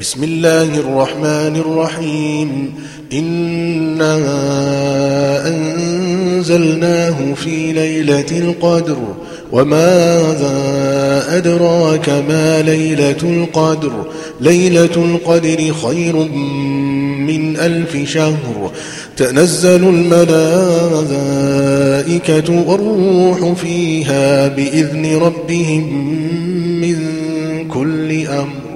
بسم الله الرحمن الرحيم. إنا أنزلناه في ليلة القدر. وماذا أدراك ما ليلة القدر. ليلة القدر خير من ألف شهر. تنزل الملائكة والروح فيها بإذن ربهم من كل أمر.